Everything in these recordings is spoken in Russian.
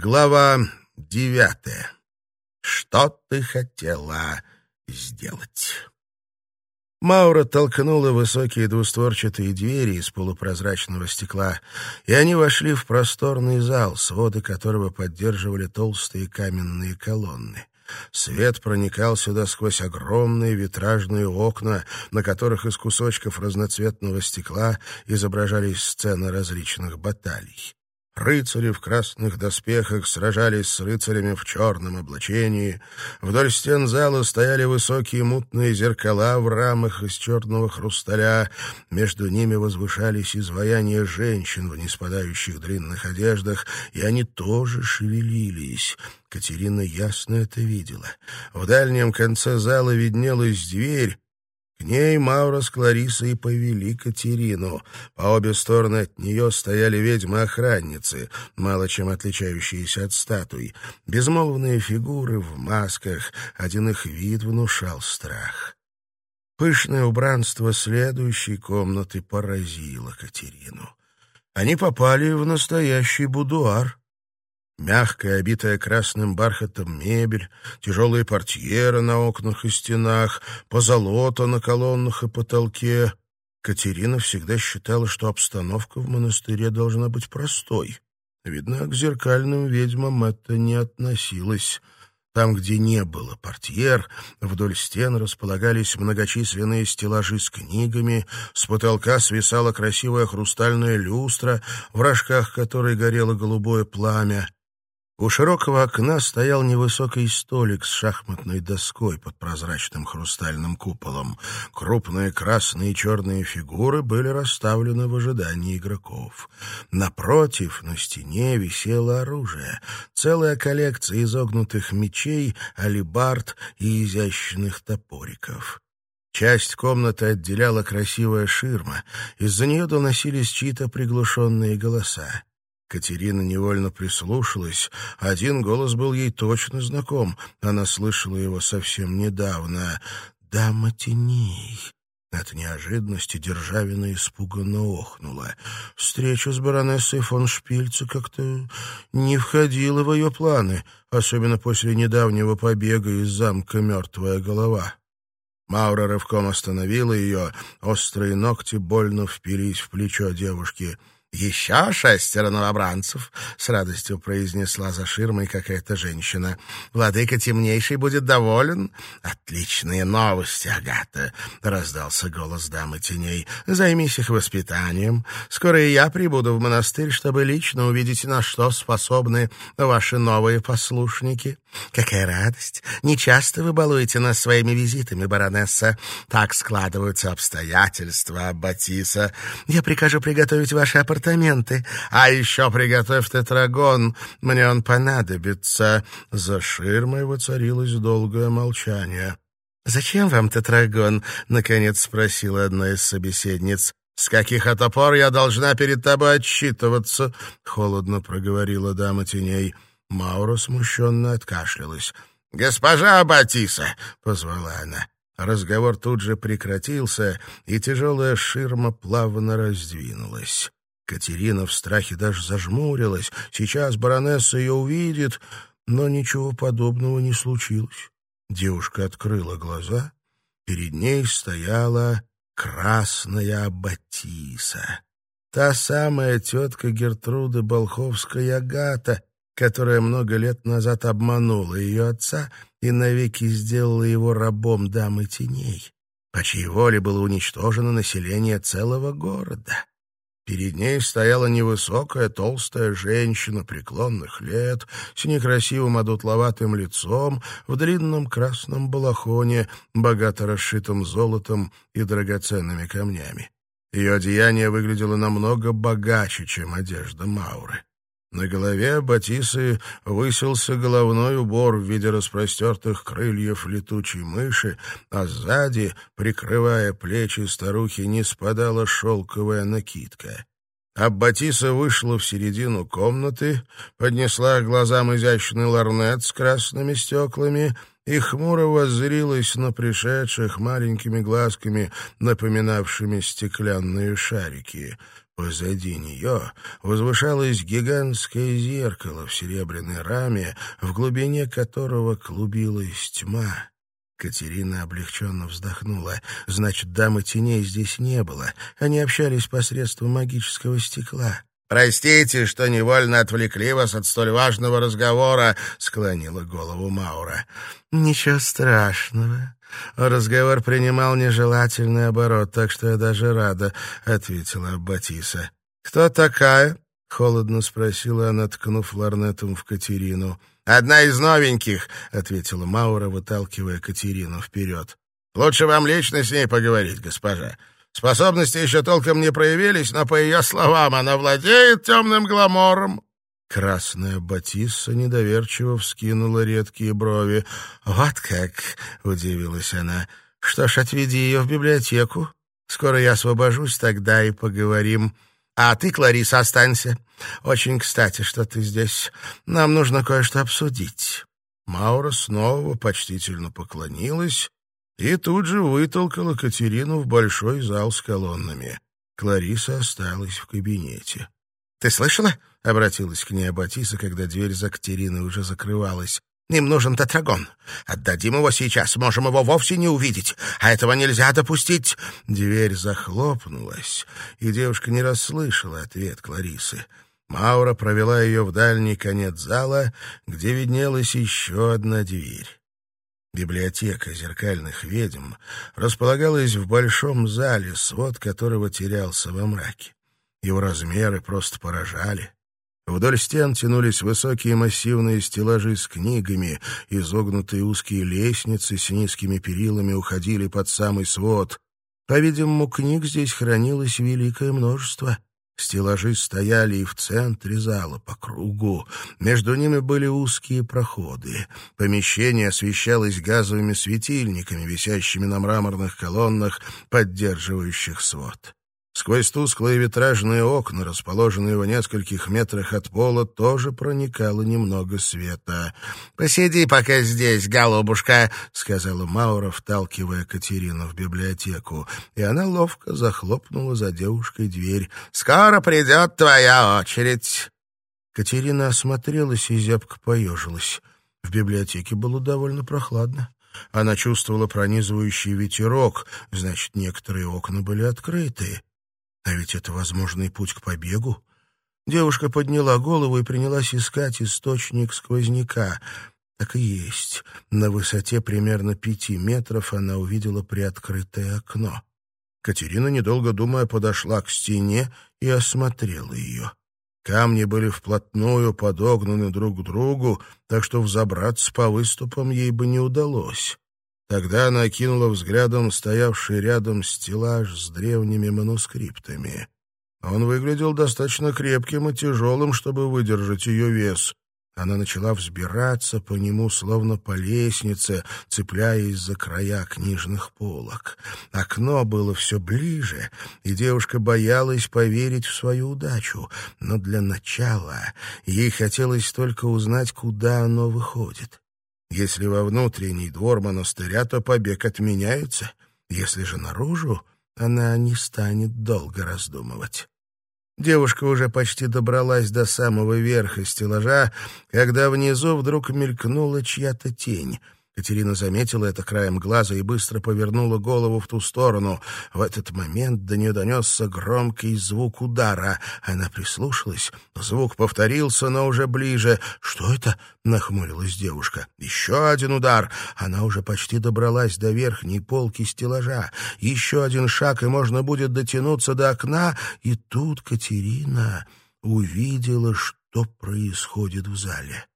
Глава девятая. Что ты хотела сделать? Маура толкнула высокие двустворчатые двери из полупрозрачного стекла, и они вошли в просторный зал, своды которого поддерживали толстые каменные колонны. Свет проникал сюда сквозь огромные витражные окна, на которых из кусочков разноцветного стекла изображались сцены различных баталий. Рыцари в красных доспехах сражались с рыцарями в черном облачении. Вдоль стен зала стояли высокие мутные зеркала в рамах из черного хрусталя. Между ними возвышались изваяния женщин в неспадающих длинных одеждах, и они тоже шевелились. Катерина ясно это видела. В дальнем конце зала виднелась дверь, к ней Маура с Кларисой повели Катерину. По обе стороны от нее стояли ведьмы-охранницы, мало чем отличающиеся от статуй. Безмолвные фигуры в масках, один их вид внушал страх. Пышное убранство следующей комнаты поразило Катерину. Они попали в настоящий будуар. Мягкая, обитая красным бархатом мебель, тяжелые портьеры на окнах и стенах, позолота на колоннах и потолке. Катерина всегда считала, что обстановка в монастыре должна быть простой. Видно, к зеркальным ведьмам это не относилось. Там, где не было портьер, вдоль стен располагались многочисленные стеллажи с книгами, с потолка свисала красивая хрустальная люстра, в рожках которой горело голубое пламя. У широкого окна стоял невысокий столик с шахматной доской под прозрачным хрустальным куполом. Крупные красные и черные фигуры были расставлены в ожидании игроков. Напротив, на стене висело оружие. Целая коллекция изогнутых мечей, алибард и изящных топориков. Часть комнаты отделяла красивая ширма. Из-за нее доносились чьи-то приглушенные голоса. Катерина невольно прислушалась. Один голос был ей точно знаком. Она слышала его совсем недавно. «Дама теней». От неожиданности Державина испуганно охнула. Встреча с баронессой фон Шпильце как-то не входила в ее планы, особенно после недавнего побега из замка «Мертвая голова». Маура рывком остановила ее, острые ногти больно впились в плечо девушки — «Еще шестеро новобранцев», — с радостью произнесла за ширмой какая-то женщина. «Владыка темнейший будет доволен». «Отличные новости, Агата», — раздался голос дамы теней. «Займись их воспитанием. Скоро и я прибуду в монастырь, чтобы лично увидеть, на что способны ваши новые послушники». «Какая радость! Нечасто вы балуете нас своими визитами, баронесса. Так складываются обстоятельства, Батиса. Я прикажу приготовить ваши апартаменты апартаменты. А еще приготовь тетрагон, мне он понадобится». За ширмой воцарилось долгое молчание. «Зачем вам тетрагон?» — наконец спросила одна из собеседниц. «С каких это пор я должна перед тобой отчитываться?» — холодно проговорила дама теней. Маура смущенно откашлялась. «Госпожа Батиса!» — позвала она. Разговор тут же прекратился, и тяжелая ширма плавно раздвинулась. Катерина в страхе даже зажмурилась. Сейчас баронесса ее увидит, но ничего подобного не случилось. Девушка открыла глаза. Перед ней стояла красная Аббатиса. Та самая тетка Гертруды Болховская Агата, которая много лет назад обманула ее отца и навеки сделала его рабом дамы теней, по чьей воле было уничтожено население целого города. Перед ней стояла невысокая, толстая женщина преклонных лет с некрасивым одутловатым лицом в длинном красном балахоне, богато расшитым золотом и драгоценными камнями. Ее одеяние выглядело намного богаче, чем одежда Мауры. На голове Батисы высился головной убор в виде распростертых крыльев летучей мыши, а сзади, прикрывая плечи старухи, не спадала шелковая накидка. Аббатиса вышла в середину комнаты, поднесла к глазам изящный ларнет с красными стеклами и хмуро воззрилась на пришедших маленькими глазками, напоминавшими стеклянные шарики. Позади нее возвышалось гигантское зеркало в серебряной раме, в глубине которого клубилась тьма. Катерина облегченно вздохнула. Значит, дамы теней здесь не было. Они общались посредством магического стекла. «Простите, что невольно отвлекли вас от столь важного разговора», — склонила голову Маура. «Ничего страшного. Разговор принимал нежелательный оборот, так что я даже рада», — ответила Батиса. «Кто такая?» — холодно спросила она, ткнув ларнетом в Катерину. «Одна из новеньких», — ответила Маура, выталкивая Катерину вперед. «Лучше вам лично с ней поговорить, госпожа. Способности еще толком не проявились, но, по ее словам, она владеет темным гламором». Красная Батисса недоверчиво вскинула редкие брови. «Вот как!» — удивилась она. «Что ж, отведи ее в библиотеку. Скоро я освобожусь, тогда и поговорим. А ты, Клариса, останься. Очень кстати, что ты здесь. Нам нужно кое-что обсудить». Маура снова почтительно поклонилась и тут же вытолкала Катерину в большой зал с колоннами. Клариса осталась в кабинете. «Ты слышала?» — обратилась к ней Аббатиса, когда дверь за Катериной уже закрывалась. «Им нужен тетрагон. Отдадим его сейчас, можем его вовсе не увидеть, а этого нельзя допустить». Дверь захлопнулась, и девушка не расслышала ответ Кларисы. Маура провела ее в дальний конец зала, где виднелась еще одна дверь. Библиотека зеркальных ведьм располагалась в большом зале, свод которого терялся во мраке. Его размеры просто поражали. Вдоль стен тянулись высокие массивные стеллажи с книгами, изогнутые узкие лестницы с низкими перилами уходили под самый свод. По-видимому, книг здесь хранилось великое множество. Стеллажи стояли и в центре зала, по кругу. Между ними были узкие проходы. Помещение освещалось газовыми светильниками, висящими на мраморных колоннах, поддерживающих свод. Сквозь тусклые витражные окна, расположенные в нескольких метрах от пола, тоже проникало немного света. «Посиди пока здесь, голубушка», — сказала Маура, вталкивая Катерину в библиотеку. И она ловко захлопнула за девушкой дверь. «Скоро придет твоя очередь». Катерина осмотрелась и зябко поежилась. В библиотеке было довольно прохладно. Она чувствовала пронизывающий ветерок, значит, некоторые окна были открыты. А ведь это возможный путь к побегу. Девушка подняла голову и принялась искать источник сквозняка. Так и есть. На высоте примерно пяти метров она увидела приоткрытое окно. Катерина, недолго думая, подошла к стене и осмотрела ее. Камни были вплотную подогнаны друг к другу, так что взобраться по выступам ей бы не удалось. Тогда она окинула взглядом стоявший рядом стеллаж с древними манускриптами. Он выглядел достаточно крепким и тяжелым, чтобы выдержать ее вес. Она начала взбираться по нему, словно по лестнице, цепляясь за края книжных полок. Окно было все ближе, и девушка боялась поверить в свою удачу. Но для начала ей хотелось только узнать, куда оно выходит. Если во внутренний двор монастыря, то побег отменяется. Если же наружу, она не станет долго раздумывать. Девушка уже почти добралась до самого верха стеллажа, когда внизу вдруг мелькнула чья-то тень — Катерина заметила это краем глаза и быстро повернула голову в ту сторону. В этот момент до нее донесся громкий звук удара. Она прислушалась. Звук повторился, но уже ближе. «Что это?» — нахмурилась девушка. «Еще один удар!» Она уже почти добралась до верхней полки стеллажа. Еще один шаг, и можно будет дотянуться до окна. И тут Катерина увидела, что происходит в зале.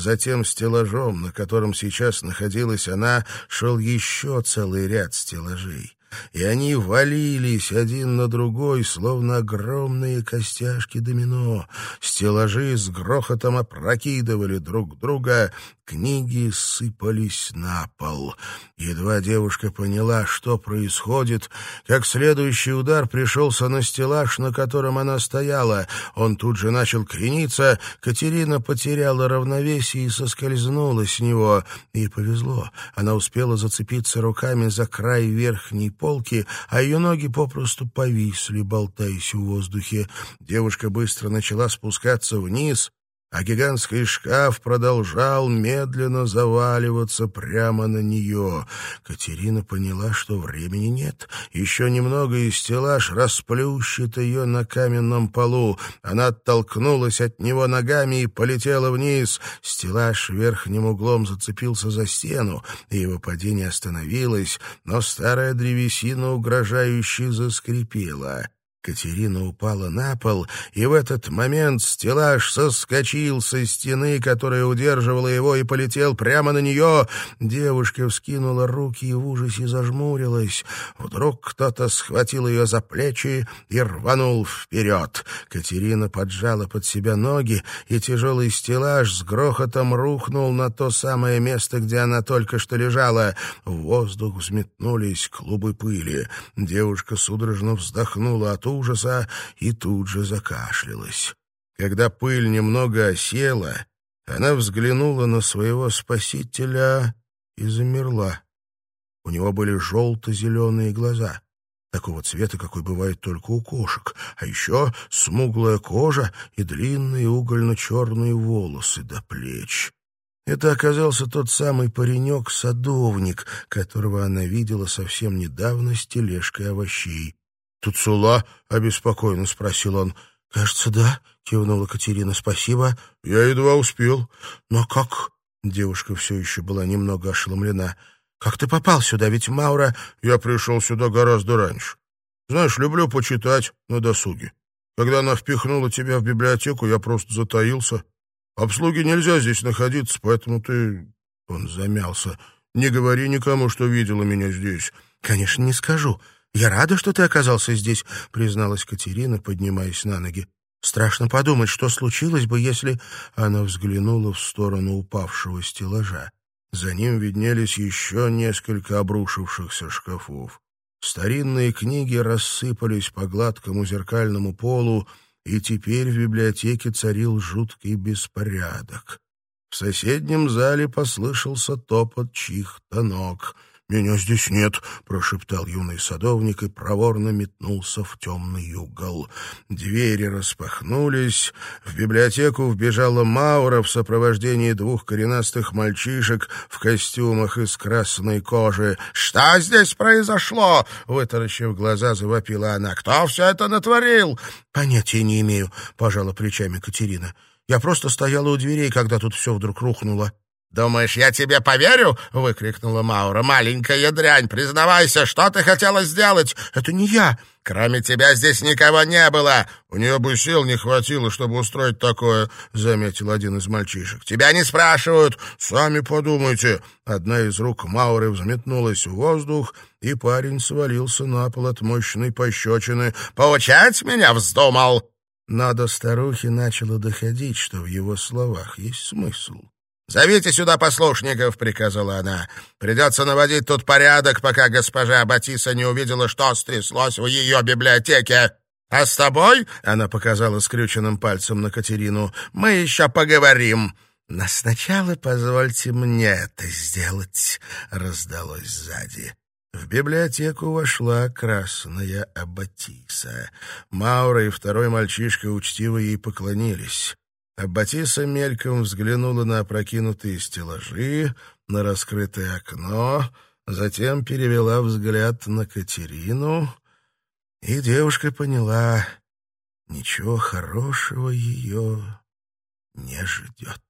Затем стеллажом, на котором сейчас находилась она, шел еще целый ряд стеллажей и они валились один на другой, словно огромные костяшки домино. Стеллажи с грохотом опрокидывали друг друга, книги сыпались на пол. Едва девушка поняла, что происходит, как следующий удар пришелся на стеллаж, на котором она стояла. Он тут же начал крениться, Катерина потеряла равновесие и соскользнула с него. Ей повезло, она успела зацепиться руками за край верхней полки, а ее ноги попросту повисли, болтаясь в воздухе. Девушка быстро начала спускаться вниз, а гигантский шкаф продолжал медленно заваливаться прямо на нее. Катерина поняла, что времени нет. Еще немного, и стеллаж расплющит ее на каменном полу. Она оттолкнулась от него ногами и полетела вниз. Стеллаж верхним углом зацепился за стену, и его падение остановилось, но старая древесина угрожающе заскрипела. Катерина упала на пол, и в этот момент стеллаж соскочил со стены, которая удерживала его, и полетел прямо на нее. Девушка вскинула руки и в ужасе зажмурилась. Вдруг кто-то схватил ее за плечи и рванул вперед. Катерина поджала под себя ноги, и тяжелый стеллаж с грохотом рухнул на то самое место, где она только что лежала. В воздух взметнулись клубы пыли. Девушка судорожно вздохнула от ужаса и тут же закашлялась. Когда пыль немного осела, она взглянула на своего спасителя и замерла. У него были желто-зеленые глаза, такого цвета, какой бывает только у кошек, а еще смуглая кожа и длинные угольно-черные волосы до плеч. Это оказался тот самый паренек-садовник, которого она видела совсем недавно с тележкой овощей. «Тут Сула?» — обеспокоенно спросил он. «Кажется, да», — кивнула Катерина. «Спасибо». «Я едва успел». «Но как?» — девушка все еще была немного ошеломлена. «Как ты попал сюда? Ведь Маура...» «Я пришел сюда гораздо раньше. Знаешь, люблю почитать на досуге. Когда она впихнула тебя в библиотеку, я просто затаился. Обслуги нельзя здесь находиться, поэтому ты...» Он замялся. «Не говори никому, что видела меня здесь». «Конечно, не скажу. «Я рада, что ты оказался здесь», — призналась Катерина, поднимаясь на ноги. «Страшно подумать, что случилось бы, если...» Она взглянула в сторону упавшего стеллажа. За ним виднелись еще несколько обрушившихся шкафов. Старинные книги рассыпались по гладкому зеркальному полу, и теперь в библиотеке царил жуткий беспорядок. В соседнем зале послышался топот чьих-то ног — «Меня здесь нет», — прошептал юный садовник и проворно метнулся в темный угол. Двери распахнулись. В библиотеку вбежала Маура в сопровождении двух коренастых мальчишек в костюмах из красной кожи. «Что здесь произошло?» — вытаращив глаза, завопила она. «Кто все это натворил?» «Понятия не имею», — пожала плечами Катерина. «Я просто стояла у дверей, когда тут все вдруг рухнуло». «Думаешь, я тебе поверю?» — выкрикнула Маура. «Маленькая дрянь, признавайся, что ты хотела сделать?» «Это не я!» «Кроме тебя здесь никого не было!» «У нее бы сил не хватило, чтобы устроить такое», — заметил один из мальчишек. «Тебя не спрашивают! Сами подумайте!» Одна из рук Мауры взметнулась в воздух, и парень свалился на пол от мощной пощечины. «Поучать меня вздумал!» Но до старухи начало доходить, что в его словах есть смысл. «Зовите сюда послушников», — приказала она. «Придется наводить тут порядок, пока госпожа Батиса не увидела, что стряслось в ее библиотеке. А с тобой, — она показала скрюченным пальцем на Катерину, — мы еще поговорим». «Но сначала позвольте мне это сделать», — раздалось сзади. В библиотеку вошла красная Аббатиса. Маура и второй мальчишка учтиво ей поклонились. Батиса мельком взглянула на опрокинутые стеллажи, на раскрытое окно, затем перевела взгляд на Катерину, и девушка поняла, ничего хорошего ее не ждет.